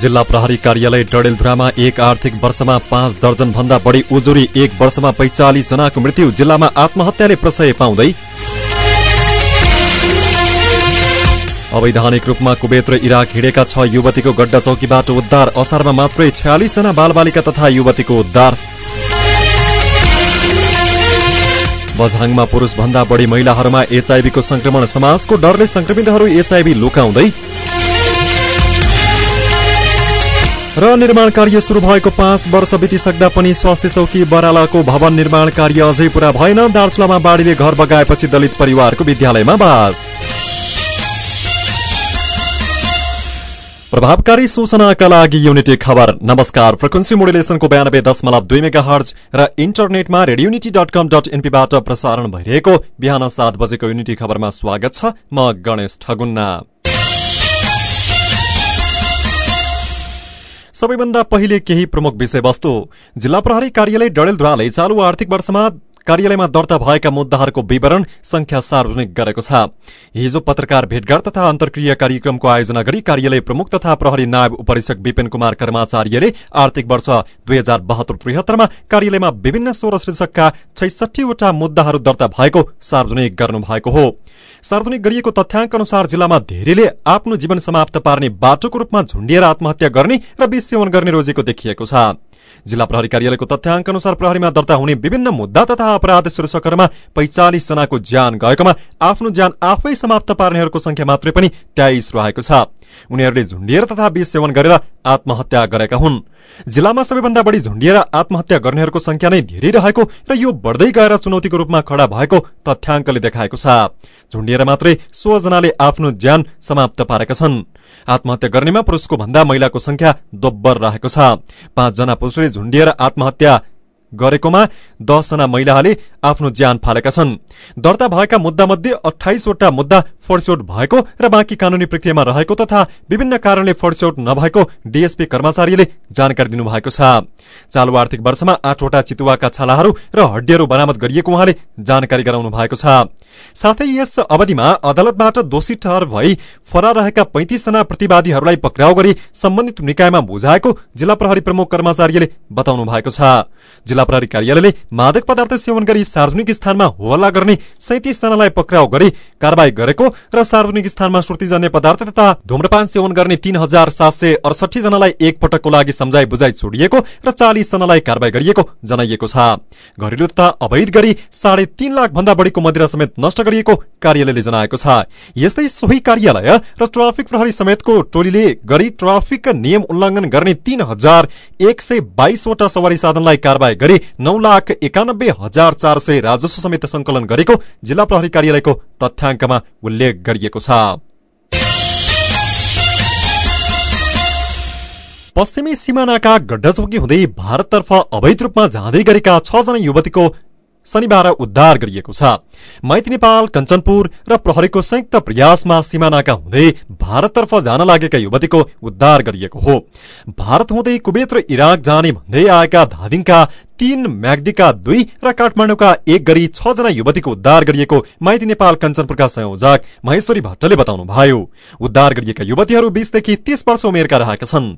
जिल्ला प्रहरी कार्यालय डडेलधुरामा एक आर्थिक वर्षमा पाँच दर्जन भन्दा बढी उजुरी एक वर्षमा पैंचालिस जनाको मृत्यु जिल्लामा आत्महत्याले प्रशय पाउँदै अवैधानिक रूपमा कुवेत र इराक हिँडेका छ युवतीको गड्डा चौकीबाट उद्धार असारमा मात्रै छयालिस जना बालबालिका तथा युवतीको उद्धार। बझाङमा पुरूष भन्दा बढी महिलाहरूमा एचआईभीको संक्रमण समाजको डरले संक्रमितहरू एचआईभी लुकाउँदै र निर्माण कार्य शुरू भएको पाँच वर्ष बितिसक्दा पनि स्वास्थ्य चौकी बरालाको भवन निर्माण कार्य अझै पूरा भएन। दार्चुलामा बाढीले घर बगाएपछि दलित परिवारको विद्यालयमा बास। प्रभावकारी सूचनाका लागि युनिटी खबर। नमस्कार। फ्रिक्वेन्सी मोडुलेसनको बयानब्बे दशमलव दुई मेगा हर्ज र इन्टरनेटमा रेडियोनिटी डट कम डट एनपीबाट प्रसारण भइरहेको बिहान सात बजेको युनिटी खबरमा स्वागत छ। म गणेश ठगुन्ना। सबैभन्दा पहिले केही प्रमुख विषयवस्तु। जिल्ला प्रहरी कार्यालय डडेलधुराले चालू आर्थिक वर्षमा कार्यालयमा दर्ता भएका मुद्दाहरूको विवरण संख्या सार्वजनिक गरेको छ। हिजो पत्रकार भेटघाट तथा अन्तर्क्रिया कार्यक्रमको आयोजना गरी कार्यालय प्रमुख तथा प्रहरी नायब उपरीक्षक विपिन कुमार कर्माचार्यले आर्थिक वर्ष दुई हजार बहत्तर त्रिहत्तरमा कार्यालयमा विभिन्न सोह्र शीर्षकका छैसठीवटा मुद्दाहरू दर्ता भएको सार्वजनिक गर्नु भएको हो। सार्वजनिक गरिएको तथ्याङ्क अनुसार जिल्लामा धेरैले आफ्नो जीवन समाप्त पार्ने बाटोको रूपमा झुण्डिएर आत्महत्या गर्ने र विष सेवन गर्ने रोजेको देखिएको छ। जिल्ला प्रहरी कार्यालयको तथ्याङ्क अनुसार प्रहरीमा दर्ता हुने विभिन्न मुद्दा तथा अपराध शीर्षकहरूमा पैंचालिस जनाको ज्यान गएकोमा आफ्नो ज्यान आफै समाप्त पार्नेहरूको संख्या मात्रै पनि तेइस रहेको छ। उनीहरूले झुण्डिएर तथा विष सेवन गरेर आत्महत्या गरेका हुन्। जिल्लामा सबैभन्दा बढी झुण्डिएर आत्महत्या गर्नेहरूको संख्या नै धेरै रहेको र यो बढ्दै गएर चुनौतीको रूपमा खड़ा भएको तथ्याङ्कले देखाएको छ। झुण्डिएर मात्रै सोह्र जनाले आफ्नो ज्यान समाप्त पारेका छन्। आत्महत्या गर्नेमा पुरुषको भन्दा महिलाको संख्या दोब्बर रहेको छ। पाँचजना पुरुषले झुण्डिएर आत्महत्या गरेकोमा दसजना महिलाहरूले आफ्नो ज्यान फालेका छन्। दर्ता भएका मुद्दा मध्ये अठाइसवटा मुद्दा फड्सोट भएको र बाँकी कानूनी प्रक्रियामा रहेको तथा विभिन्न कारणले फड्सोट नभएको डीएसपी कर्मचारीले जानकारी दिनुभएको छ। चालु आर्थिक वर्षमा आठवटा चितुवाका छालाहरू र हड्डीहरू बरामद गरिएको उहाँले जानकारी गराउनु भएको छ। साथै यस अवधिमा अदालतबाट दोषी ठहर भई फरार रहेका पैंतिसजना प्रतिवादीहरूलाई पक्राउ गरी सम्बन्धित निकायमा बुझाएको जिल्ला प्रहरी प्रमुख कर्मचारीले बताउनु भएको छ। जिल्ला प्रहरी कार्यालयले मादक पदार्थ सेवन गरी सार्वजनिक स्थानमा होहल्ला गर्ने सैतिस जनालाई पक्राउ गरी कार्यवाही गरेको र सार्वजनिक स्थानमा श्रुतिजन्य पदार्थ तथा धुम्रपान सेवन गर्ने तीन हजार सात सय अडसठी जनालाई एक पटकको लागि सम्झाइ बुझाइ छोडिएको र चालिस जनालाई कार्यवाही गरिएको जनाइएको छ। घरेलु तथा अवैध गरी साढे तीन लाख भन्दा बढीको मदिरा समेत नष्ट गरिएको कार्यालयले जनाएको छ। यस्तै सोही कार्यालय र ट्राफिक प्रहरी समेतको टोलीले गरी ट्राफिक नियम उल्लंघन गर्ने तीन हजार एक सय बाइसवटा सवारी साधनलाई कार्यवाही गरी नौ लाख एकानब्बे हजार चार सय राजस्व समेत संकलन गरेको जिल्ला प्रहरी कार्यालयको तथ्याङ्कमा उल्लेख गरिएको छ। पश्चिमी सिमानाका गड्डाचौकी हुँदै भारततर्फ अवैध रूपमा जाँदै गरेका छजना युवतीको शनिबार उद्धार गरिएको छ। मैती नेपाल कञ्चनपुर र प्रहरीको संयुक्त प्रयासमा सिमानाका हुँदै भारततर्फ जान लागेका युवतीको उद्धार गरिएको हो। भारत हुँदै कुवेत र इराक जाने भन्दै आएका धादिङका तीन म्याग्दीका दुई र काठमाडौँका एक गरी छ जना युवतीको उद्धार गरिएको माइती नेपाल कञ्चनपुरका संयोजक महेश्वरी भट्टले बताउनु भयो उद्धार गरिएका युवतीहरू बीसदेखि तीस वर्ष उमेरका रहेका छन्।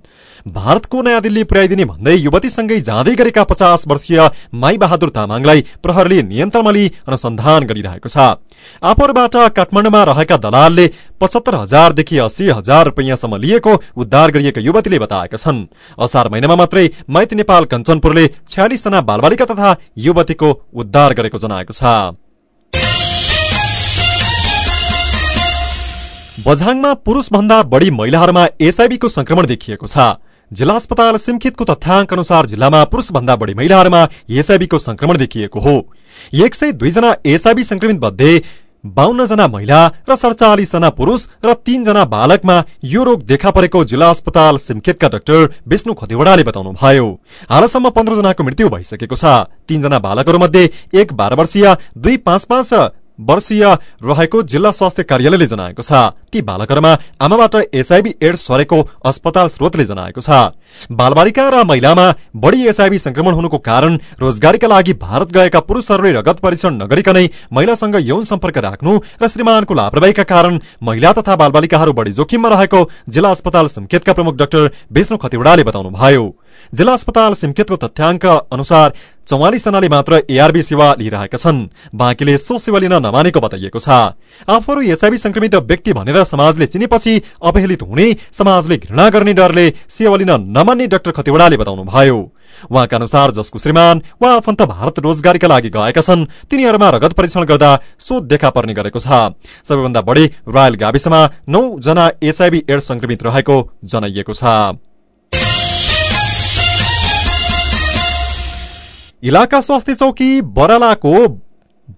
भारतको नयाँ दिल्ली पुर्याइदिने भन्दै युवतीसँगै जाँदै गरेका पचास वर्षीय माई बहादुर तामाङलाई प्रहरले नियन्त्रणमा लिई अनुसन्धान गरिरहेको छ। आफूबाट काठमाडौँमा रहेका दलालले पचहत्तर हजारदेखि अस्सी हजार रुपियाँसम्म लिएको उद्धार गरिएका युवतीले बताएका छन्। असार महिनामा मात्रै माइती नेपाल कञ्चनपुरले छयालिस जना बालबालिका तथा युवतीको उद्धार गरेको जनाएको छ। बझाङमा पुरूषभन्दा बढी महिलाहरूमा एसआईबीको संक्रमण देखिएको छ। जिल्ला अस्पताल सिमखितको तथ्याङ्क अनुसार जिल्लामा पुरूषभन्दा बढी महिलाहरूमा एसआईबीको संक्रमण देखिएको हो। एक सय दुईजना एसआईबी संक्रमित मध्ये बाहन्न जना महिला र सडचालिस जना पुरूष र तीनजना बालकमा यो रोग देखा परेको जिल्ला अस्पताल सिमखेतका डाक्टर विष्णु खतिवड़ाले बताउनु भयो हालसम्म पन्ध्र जनाको मृत्यु भइसकेको छ। तीनजना बालकहरू मध्ये एक बाह्र वर्षीय दुई पाँच पाँच वर्षीय रहेको जिल्ला स्वास्थ्य कार्यालयले जनाएको छ। ती बालकहरूमा आमाबाट एचआईभी एड्स सरेको अस्पताल स्रोतले जनाएको छ। बालबालिका र महिलामा बढ़ी एचआईभी संक्रमण हुनुको कारण रोजगारीका लागि भारत गएका पुरूषहरूले रगत परीक्षण नगरिकनै महिलासँग यौन सम्पर्क राख्नु र श्रीमानको लापरवाहीका कारण महिला तथा बालबालिकाहरू बढ़ी जोखिममा रहेको जिल्ला अस्पताल संकेतका प्रमुख डाक्टर विष्णु खतिवड़ाले बताउनुभयो। जिल्ला अस्पताल सिमकेतको तथ्याङ्क अनुसार चौवालिस जनाले मात्र एआरबी सेवा लिइरहेका छन्। बाँकीले सो सेवा लिन नमानेको बताइएको छ। आफूहरू एसआईबी संक्रमित व्यक्ति भनेर समाजले चिनेपछि अपहेलित हुने समाजले घृणा गर्ने डरले सेवा लिन नमान्ने डाक्टर खतिवड़ाले बताउनुभयो। उहाँका अनुसार जसको श्रीमान वा आफन्त भारत रोजगारीका लागि गएका छन् तिनीहरूमा रगत परीक्षण गर्दा शोध देखा पर्ने गरेको छ। सबैभन्दा बढी रोयल गाविसमा नौ जना एचआईबी एड्स संक्रमित रहेको जनाइएको छ। इलाका स्वास्थ्य चौकी बरालाको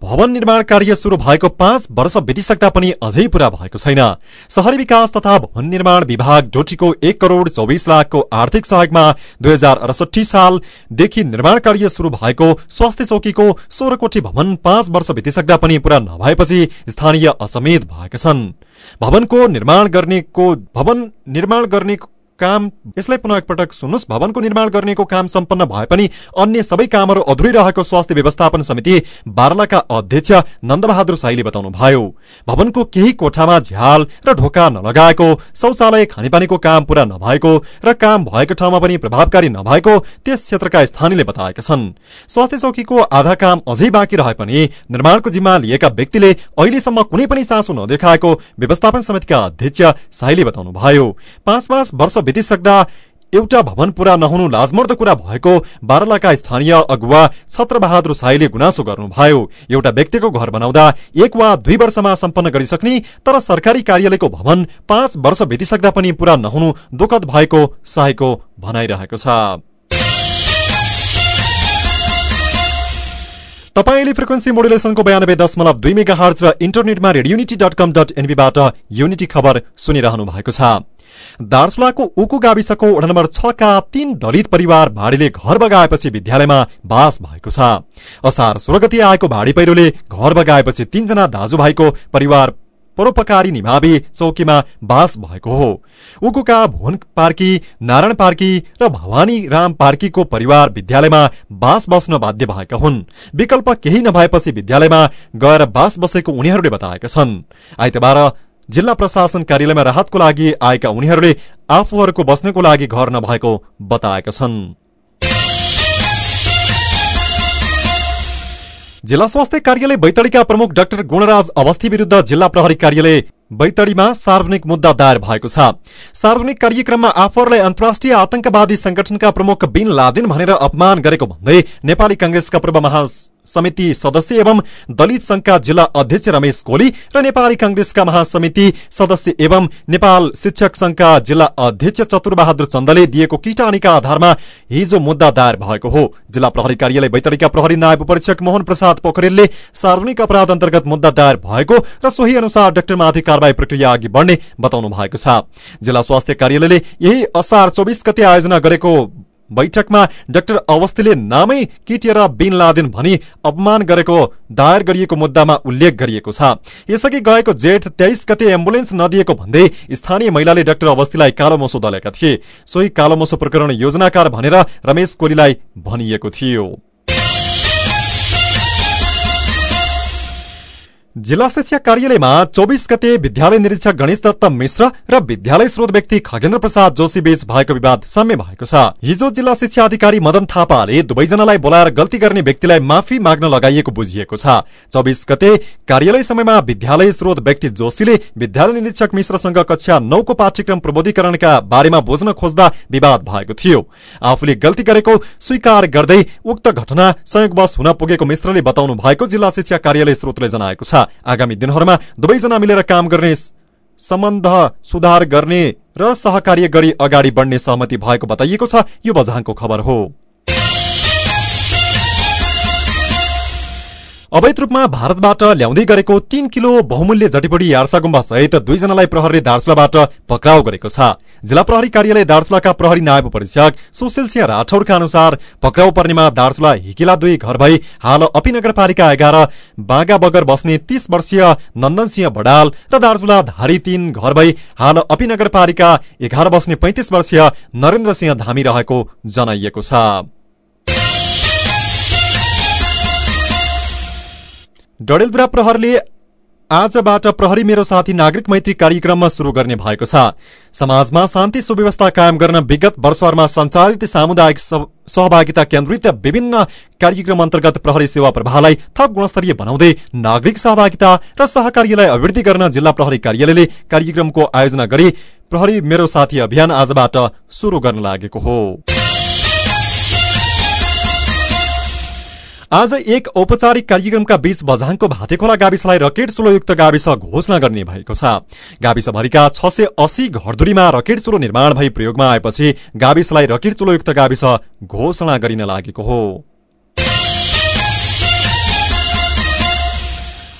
भवन निर्माण कार्य शुरू भएको पाँच वर्ष बितिसक्दा पनि अझै पूरा भएको छैन। शहरी विकास तथा भवन निर्माण विभाग डोटीको एक करोड़ चौबिस लाखको आर्थिक सहयोगमा दुई हजार अडसठी सालदेखि निर्माण कार्य शुरू भएको स्वास्थ्य चौकीको सोह्र कोठी भवन पाँच वर्ष बितिसक्दा पनि पूरा नभएपछि स्थानीय असमेत भएका छन्। भवनको निर्माण गर्नेको भवन निर्माण गर्ने काम यसलाई पुनः एकपटक सुन्नुहोस्। भवनको निर्माण गर्नेको काम सम्पन्न भए पनि अन्य सबै कामहरू अधुरै रहेको स्वास्थ्य व्यवस्थापन समिति बारलाका अध्यक्ष नन्दबहादुर साईले बताउनु भयो भवनको केही कोठामा झ्याल र ढोका नलगाएको शौचालय खानेपानीको काम पूरा नभएको र काम भएको ठाउँमा पनि प्रभावकारी नभएको त्यस क्षेत्रका स्थानीयले बताएका छन्। स्वास्थ्य चौकीको आधा काम अझै बाँकी रहे पनि निर्माणको जिम्मा लिएका व्यक्तिले अहिलेसम्म कुनै पनि चासो नदेखाएको व्यवस्थापन समितिका अध्यक्ष साईले बताउनु भयो पाँच पाँच वर्ष बितिसक्दा एउटा भवन पूरा नहुनु लाजमर्दो कुरा भएको बारलाका स्थानीय अगुवा छत्रबहादुर साईले गुनासो गर्नुभयो। एउटा व्यक्तिको घर बनाउँदा एक वा दुई वर्षमा सम्पन्न गरिसक्ने तर सरकारी कार्यालयको भवन पाँच वर्ष बितिसक्दा पनि पूरा नहुनु दुखद भएको साईको भनाइरहेको छ। तपाईँले फ्रिक्वेन्सी मोडुलेसनको बयानब्बे दशमलव दुई मेगा हर्च र इन्टरनेटमा radio unity dot com dot एनबीबाट Unity खबर सुनिरहनु भएको छ। दार्चुलाको उकु गाविसको वडा नम्बर छका तीन दलित परिवार भाडीले घर बगाएपछि विद्यालयमा बास भएको छ। असार सोह्र आएको भाडी पहिरोले घर बगाएपछि तीनजना दाजुभाइको परिवार परोपकारी निभावी चौकीमा बास भएको हो। उकुका भुवन पार्की नारायण पार्की र भवानी राम पार्कीको परिवार विद्यालयमा बास बस्न बाध्य भएका हुन्। विकल्प केही नभएपछि विद्यालयमा गएर बास बसेको उनीहरूले बताएका छन्। आइतबार जिल्ला प्रशासन कार्यालयमा राहतको लागि आएका उनीहरूले आफूहरूको बस्नको लागि घर नभएको बताएका छन्। जिल्ला स्वास्थ्य कार्यालय बैतडीका प्रमुख डाक्टर गुणराज अवस्थी विरूद्ध जिल्ला प्रहरी कार्यालय बैतडीमा सार्वजनिक मुद्दा दायर भएको छ। सार्वजनिक कार्यक्रममा आफूहरूलाई अन्तर्राष्ट्रिय आतंकवादी संगठनका प्रमुख बिन लादेन भनेर अपमान गरेको भन्दै नेपाली कंग्रेसका पूर्व समिति सदस्य एवं दलित संघका जिल्ला अध्यक्ष रमेश कोली र नेपाली कंग्रेसका महासमिति सदस्य एवं नेपाल शिक्षक संघका जिल्ला अध्यक्ष चतुरबहादुर चन्दले दिएको किटानीका आधारमा हिजो मुद्दा दायर भएको हो। जिल्ला प्रहरी कार्यालय बैतडीका प्रहरी नायब परीक्षक मोहन प्रसाद पोखरेलले सार्वजनिक अपराध अन्तर्गत मुद्दा दायर भएको र सोही अनुसार डाक्टरमाथि कारवाही प्रक्रिया अघि बढ्ने बताउनु भएको छ। जिल्ला स्वास्थ्य कार्यालयले यही असार चौबिस गते आयोजना गरेको बैठकमा डाक्टर अवस्थीले नामै किटिएर बिन लादेन भनी अपमान गरेको दायर गरिएको मुद्दामा उल्लेख गरिएको छ। यसअघि गएको जेठ तेइस गते एम्बुलेन्स नदिएको भन्दै स्थानीय महिलाले डाक्टर अवस्थीलाई कालो मोसो दलेका थिए। सोही कालो मोसो प्रकरण योजनाकार भनेर रमेश कोलीलाई भनिएको थियो। जिल्ला शिक्षा कार्यालयमा चौबिस गते विद्यालय निरीक्षक गणेश दत्त मिश्र र विद्यालय स्रोत व्यक्ति खगेन्द्र प्रसाद जोशी बीच भएको विवाद साम्य भएको छ। हिजो जिल्ला शिक्षा अधिकारी मदन थापाले दुवैजनालाई बोलाएर गल्ती गर्ने व्यक्तिलाई माफी माग्न लगाइएको बुझिएको छ। चौबिस गते कार्यालय समयमा विद्यालय स्रोत व्यक्ति जोशीले विद्यालय निरीक्षक मिश्रसँग कक्षा नौको पाठ्यक्रम प्रबोधीकरणका बारेमा बुझ्न खोज्दा विवाद भएको थियो। आफूले गल्ती गरेको स्वीकार गर्दै उक्त घटना संयोगवश हुन पुगेको मिश्रले बताउनु भएको जिल्ला शिक्षा कार्यालय स्रोतले जनाएको छ। आगामी दिनहरूमा दुवैजना मिलेर काम गर्ने सम्बन्ध सुधार गर्ने र सहकार्य गरी अगाडि बढ्ने सहमति भएको बताइएको छ। यो बझाङको खबर हो। अवैध रूपमा भारतबाट ल्याउँदै गरेको तीन किलो बहुमूल्य जटिबुडी यार्सा गुम्बा सहित दुईजनालाई प्रहरीले दार्चुलाबाट पक्राउ गरेको छ। जिल्ला प्रहरी कार्यालय दार्चुलाका प्रहरी नायब परीक्षक सुशील सिंह राठौरका अनुसार पक्राउ पर्नेमा दार्चुला हिकिला दुई घर भई हाल अपी नगरपालिका एघार बागा बगर बस्ने तीस वर्षीय नन्दन सिंह भडाल र दार्चुला धारी तीन घर भई हाल अपी नगरपालिका एघार बस्ने पैंतिस वर्षीय नरेन्द्र सिंह धामी रहेको जनाइएको छ। डडेलधुरा प्रहरले आजबाट प्रहरी मेरो साथी नागरिक मैत्री कार्यक्रममा शुरू गर्ने भएको छ। समाजमा शान्ति सुव्यवस्था कायम गर्न विगत वर्षहरूमा सञ्चालित सामुदायिक सहभागिता केन्द्रित विभिन्न कार्यक्रम अन्तर्गत प्रहरी सेवा प्रवाहलाई थप गुणस्तरीय बनाउँदै नागरिक सहभागिता र सहकार्यलाई अभिवृद्धि गर्न जिल्ला प्रहरी कार्यालयले कार्यक्रमको आयोजना गरी प्रहरी मेरो साथी अभियान आजबाट शुरू गर्न लागेको हो। आज एक औपचारिक कार्यक्रमका बीच बझाङको भातेखोला गाविसलाई रकेट चुलोयुक्त गाविस घोषणा गर्ने भएको छ। गाविसभरिका छ सय अस्सी घरधुरीमा रकेट चुलो निर्माण भई प्रयोगमा आएपछि गाविसलाई रकेट चुलोयुक्त गाविस घोषणा गरिन लागेको हो।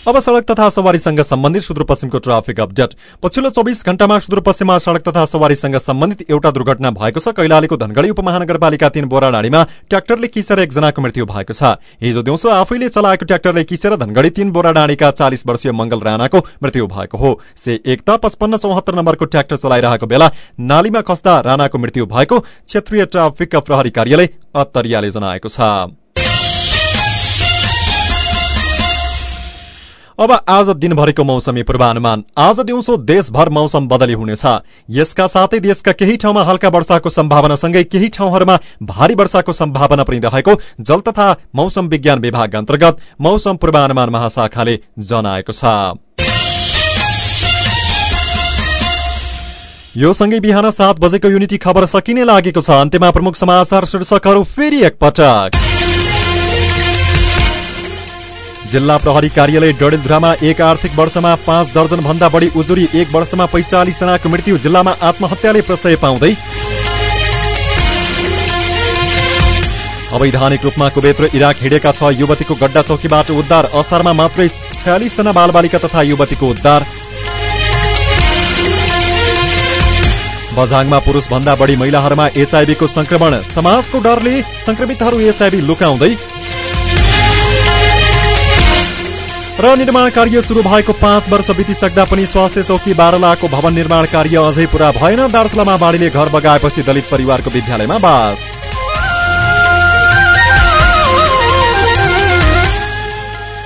अब सड़क तथा सवारीसँग सम्बन्धित सुदूरपश्चिमको ट्राफिक अपडेट। पछिल्लो चौबिस घण्टामा सुदूरपश्चिममा सड़क तथा सवारीसँग सम्बन्धित एउटा दुर्घटना भएको छ। कैलालीको धनगढ़ी उपमहानगरपालिका तीन बोराडाँडीमा ट्र्याक्टरले किसेर एकजनाको मृत्यु भएको छ। हिजो दिउँसो आफैले चलाएको ट्र्याक्टरले किसेर धनगढ़ी तीन बोराडाँडीका चालिस वर्षीय मंगल राणाको मृत्यु भएको हो। से एकता पचपन्न चौहत्तर नम्बरको ट्र्याक्टर चलाइरहेको बेला नालीमा खस्दा राणाको मृत्यु भएको क्षेत्रीय ट्राफिक प्रहरी कार्यालय अत्तरियाले जनाएको छ। अब आज दिनभरिको मौसमी पूर्वानुमान। आज दिउँसो देशभर मौसम बदली हुनेछ। यसका साथै देशका केही ठाउँमा हल्का वर्षाको सम्भावनासँगै केही ठाउँहरूमा भारी वर्षाको सम्भावना पनि रहेको जल तथा मौसम विज्ञान विभाग अन्तर्गत मौसम पूर्वानुमान महाशाखाले जनाएको छ। यो सँगै बिहान सात बजेको युनिटी खबर सकिने लागेको छ। अन्त्यमा प्रमुख समाचार शीर्षकहरू फेरि एकपटक। जिल्ला प्रहरी कार्यालय डडेलधुरामा एक आर्थिक वर्षमा पाँच दर्जन भन्दा बढी उजुरी एक वर्षमा पैंचालिस जनाको मृत्यु जिल्लामा आत्महत्याले प्रशय पाउँदै। अवैधानिक रूपमा कुवेत र इराक हिँडेका छ युवतीको गड्डा चौकीबाट उद्धार असारमा मात्रै छयालिस जना बालबालिका तथा युवतीको उद्धार। बझाङमा पुरुष भन्दा बढी महिलाहरूमा एचआईभीको संक्रमण समाजको डरले संक्रमितहरू एचआईभी लुकाउँदै र निर्माण कार्य सुरु भएको पाँच वर्ष बितिसक्दा पनि स्वास्थ्य चौकी बाह्र लाखको भवन निर्माण कार्य अझै पूरा भएन। दार्चुलामा बाढीले घर बगाएपछि दलित परिवारको विद्यालयमा बास।